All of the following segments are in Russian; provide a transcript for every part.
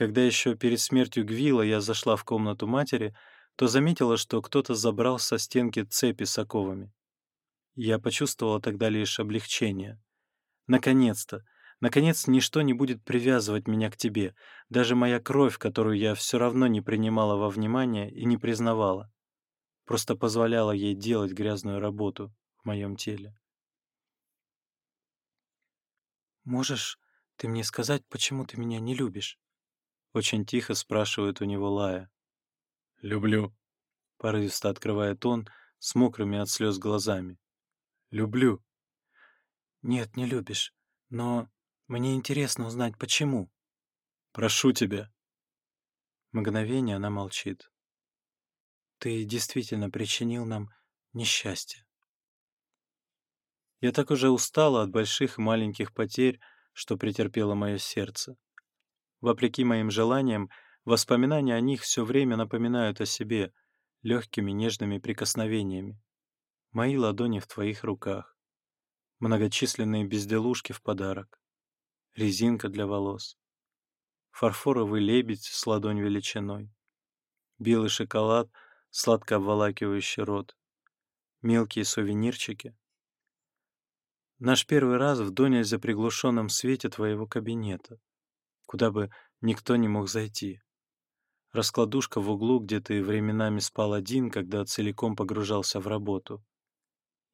Когда еще перед смертью Гвила я зашла в комнату матери, то заметила, что кто-то забрал со стенки цепи с оковами. Я почувствовала тогда лишь облегчение. Наконец-то! Наконец, ничто не будет привязывать меня к тебе, даже моя кровь, которую я все равно не принимала во внимание и не признавала. Просто позволяла ей делать грязную работу в моем теле. «Можешь ты мне сказать, почему ты меня не любишь?» — очень тихо спрашивает у него Лая. «Люблю», — порывисто открывает он с мокрыми от слез глазами. «Люблю». «Нет, не любишь, но мне интересно узнать, почему». «Прошу тебя». Мгновение она молчит. «Ты действительно причинил нам несчастье». Я так уже устала от больших и маленьких потерь, что претерпело мое сердце. Вопреки моим желаниям, воспоминания о них все время напоминают о себе легкими нежными прикосновениями. Мои ладони в твоих руках. Многочисленные безделушки в подарок. Резинка для волос. Фарфоровый лебедь с ладонь величиной. Белый шоколад, сладко обволакивающий рот. Мелкие сувенирчики. Наш первый раз в донельзя приглушенном свете твоего кабинета куда бы никто не мог зайти. Раскладушка в углу, где ты временами спал один, когда целиком погружался в работу.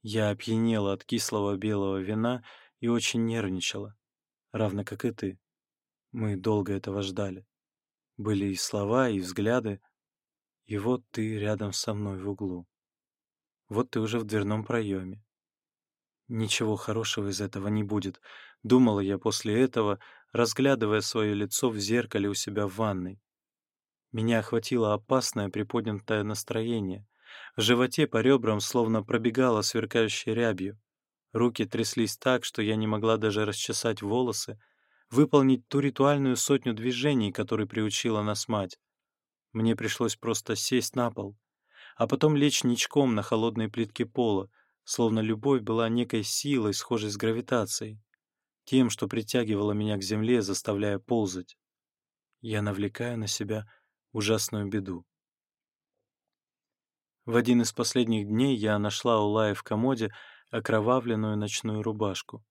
Я опьянела от кислого белого вина и очень нервничала, равно как и ты. Мы долго этого ждали. Были и слова, и взгляды. И вот ты рядом со мной в углу. Вот ты уже в дверном проеме. Ничего хорошего из этого не будет, думала я после этого, разглядывая свое лицо в зеркале у себя в ванной. Меня охватило опасное приподнятое настроение. В животе по ребрам словно пробегала сверкающей рябью. Руки тряслись так, что я не могла даже расчесать волосы, выполнить ту ритуальную сотню движений, которые приучила нас мать. Мне пришлось просто сесть на пол, а потом лечь ничком на холодной плитке пола, словно любовь была некой силой, схожей с гравитацией тем, что притягивало меня к земле, заставляя ползать. Я навлекаю на себя ужасную беду. В один из последних дней я нашла у Лаи в комоде окровавленную ночную рубашку.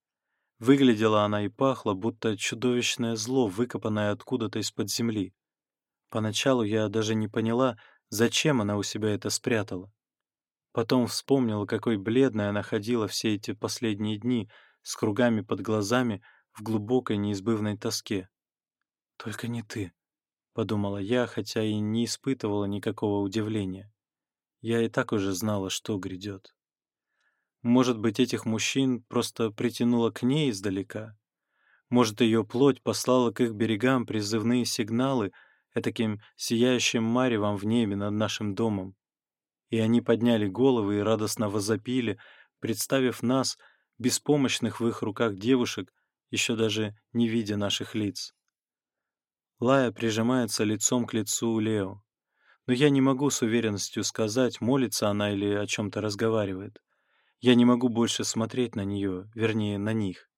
Выглядела она и пахла, будто чудовищное зло, выкопанное откуда-то из-под земли. Поначалу я даже не поняла, зачем она у себя это спрятала. Потом вспомнила, какой бледной она ходила все эти последние дни — с кругами под глазами в глубокой неизбывной тоске. «Только не ты», — подумала я, хотя и не испытывала никакого удивления. Я и так уже знала, что грядет. Может быть, этих мужчин просто притянуло к ней издалека? Может, ее плоть послала к их берегам призывные сигналы этаким сияющим маревом в небе над нашим домом? И они подняли головы и радостно возопили, представив нас — беспомощных в их руках девушек, еще даже не видя наших лиц. Лая прижимается лицом к лицу Лео. Но я не могу с уверенностью сказать, молится она или о чем-то разговаривает. Я не могу больше смотреть на нее, вернее, на них.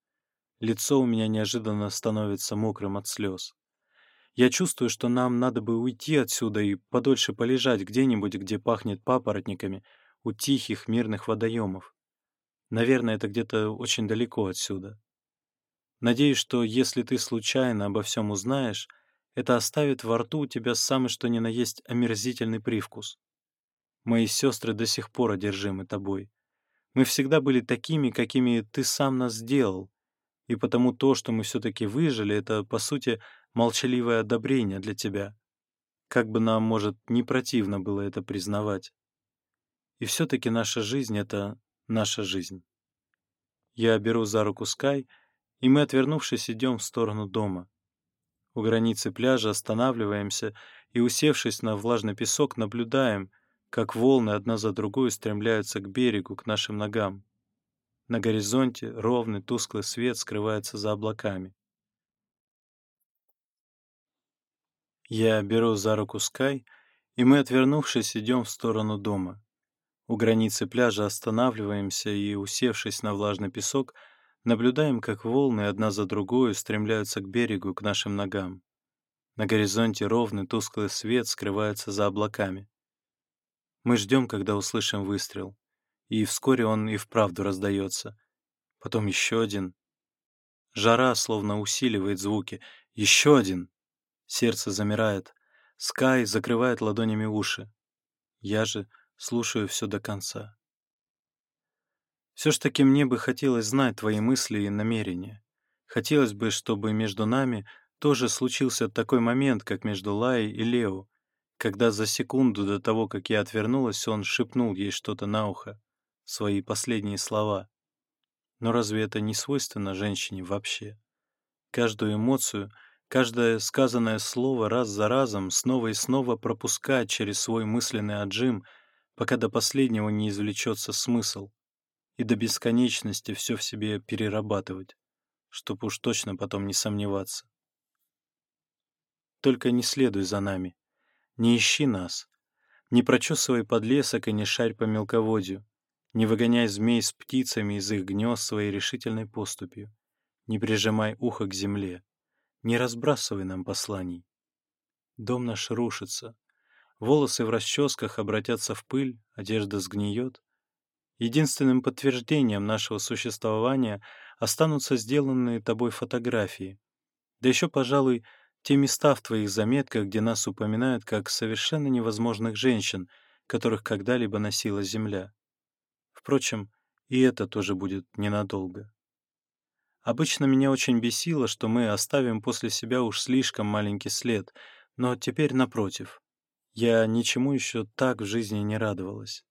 Лицо у меня неожиданно становится мокрым от слез. Я чувствую, что нам надо бы уйти отсюда и подольше полежать где-нибудь, где пахнет папоротниками, у тихих мирных водоемов. Наверное, это где-то очень далеко отсюда. Надеюсь, что если ты случайно обо всем узнаешь, это оставит во рту у тебя самый что ни на есть омерзительный привкус. Мои сестры до сих пор одержимы тобой. Мы всегда были такими, какими ты сам нас сделал, и потому то, что мы все-таки выжили, это, по сути, молчаливое одобрение для тебя. Как бы нам, может, не противно было это признавать. И все-таки наша жизнь — это наша жизнь. Я беру за руку Скай, и мы, отвернувшись, идем в сторону дома. У границы пляжа останавливаемся и, усевшись на влажный песок, наблюдаем, как волны одна за другой стремляются к берегу, к нашим ногам. На горизонте ровный тусклый свет скрывается за облаками. Я беру за руку Скай, и мы, отвернувшись, идем в сторону дома. У границы пляжа останавливаемся и, усевшись на влажный песок, наблюдаем, как волны одна за другой стремляются к берегу, к нашим ногам. На горизонте ровный тусклый свет скрывается за облаками. Мы ждем, когда услышим выстрел, и вскоре он и вправду раздается. Потом еще один. Жара словно усиливает звуки. Еще один. Сердце замирает. Скай закрывает ладонями уши. Я же слушаю все до конца. Все ж таки мне бы хотелось знать твои мысли и намерения. Хотелось бы, чтобы между нами тоже случился такой момент, как между Лаей и Лео, когда за секунду до того, как я отвернулась, он шепнул ей что-то на ухо, свои последние слова. Но разве это не свойственно женщине вообще? Каждую эмоцию, каждое сказанное слово раз за разом снова и снова пропускать через свой мысленный отжим — пока до последнего не извлечется смысл, и до бесконечности все в себе перерабатывать, чтоб уж точно потом не сомневаться. Только не следуй за нами, не ищи нас, не прочесывай подлесок и не шарь по мелководью, не выгоняй змей с птицами из их гнезд своей решительной поступью, не прижимай ухо к земле, не разбрасывай нам посланий. Дом наш рушится, волосы в расческах обратятся в пыль, одежда сгниет. Единственным подтверждением нашего существования останутся сделанные тобой фотографии. Да еще, пожалуй, те места в твоих заметках, где нас упоминают как совершенно невозможных женщин, которых когда-либо носила Земля. Впрочем, и это тоже будет ненадолго. Обычно меня очень бесило, что мы оставим после себя уж слишком маленький след, но теперь напротив. Я ничему еще так в жизни не радовалась.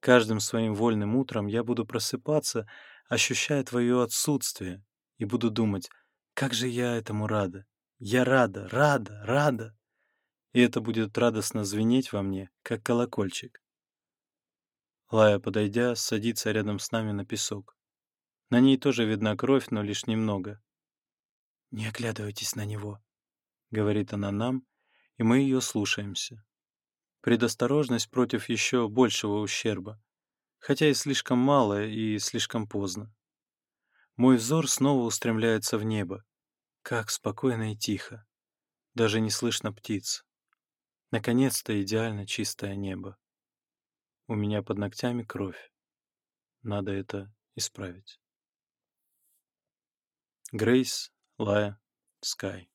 Каждым своим вольным утром я буду просыпаться, ощущая твое отсутствие, и буду думать, как же я этому рада. Я рада, рада, рада. И это будет радостно звенеть во мне, как колокольчик. Лая, подойдя, садится рядом с нами на песок. На ней тоже видна кровь, но лишь немного. «Не оглядывайтесь на него», — говорит она нам, и мы ее слушаемся предосторожность против еще большего ущерба, хотя и слишком мало и слишком поздно. Мой взор снова устремляется в небо. Как спокойно и тихо. Даже не слышно птиц. Наконец-то идеально чистое небо. У меня под ногтями кровь. Надо это исправить. Грейс, Лая, Скай.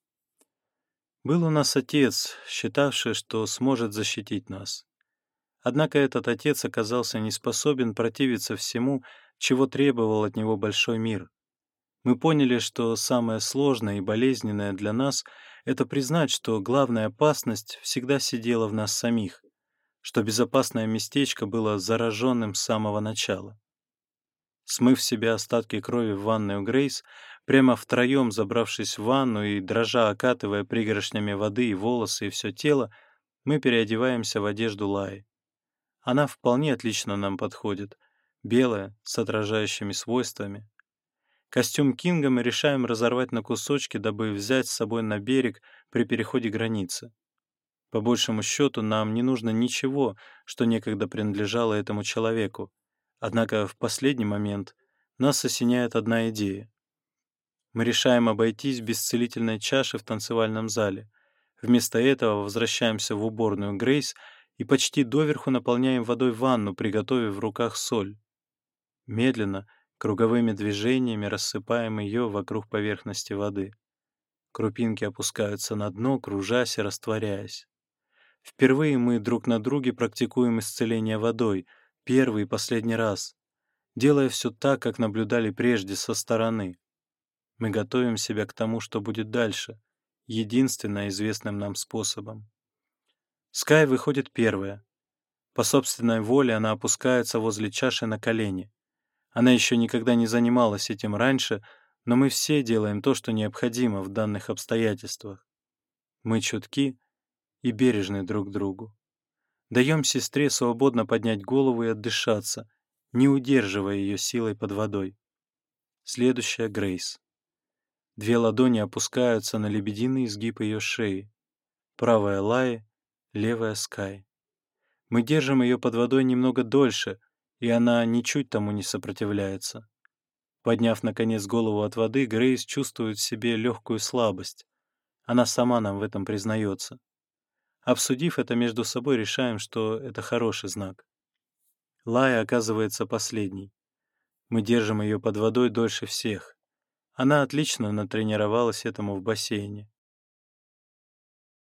Был у нас отец, считавший, что сможет защитить нас. Однако этот отец оказался не способен противиться всему, чего требовал от него большой мир. Мы поняли, что самое сложное и болезненное для нас — это признать, что главная опасность всегда сидела в нас самих, что безопасное местечко было зараженным с самого начала. Смыв себе остатки крови в ванную Грейс, Прямо втроем, забравшись в ванну и дрожа окатывая пригоршнями воды и волосы и все тело, мы переодеваемся в одежду Лаи. Она вполне отлично нам подходит, белая, с отражающими свойствами. Костюм Кинга мы решаем разорвать на кусочки, дабы взять с собой на берег при переходе границы. По большему счету, нам не нужно ничего, что некогда принадлежало этому человеку. Однако в последний момент нас осеняет одна идея. Мы решаем обойтись без целительной чаши в танцевальном зале. Вместо этого возвращаемся в уборную Грейс и почти доверху наполняем водой ванну, приготовив в руках соль. Медленно, круговыми движениями рассыпаем ее вокруг поверхности воды. Крупинки опускаются на дно, кружась и растворяясь. Впервые мы друг на друге практикуем исцеление водой, первый и последний раз, делая все так, как наблюдали прежде со стороны. Мы готовим себя к тому, что будет дальше, единственно известным нам способом. Скай выходит первая. По собственной воле она опускается возле чаши на колени. Она еще никогда не занималась этим раньше, но мы все делаем то, что необходимо в данных обстоятельствах. Мы чутки и бережны друг другу. Даем сестре свободно поднять голову и отдышаться, не удерживая ее силой под водой. Следующая — Грейс. Две ладони опускаются на лебединый изгиб ее шеи. Правая Лаи, левая Скай. Мы держим ее под водой немного дольше, и она ничуть тому не сопротивляется. Подняв, наконец, голову от воды, Грейс чувствует в себе легкую слабость. Она сама нам в этом признается. Обсудив это между собой, решаем, что это хороший знак. Лая оказывается последней. Мы держим ее под водой дольше всех. Она отлично натренировалась этому в бассейне.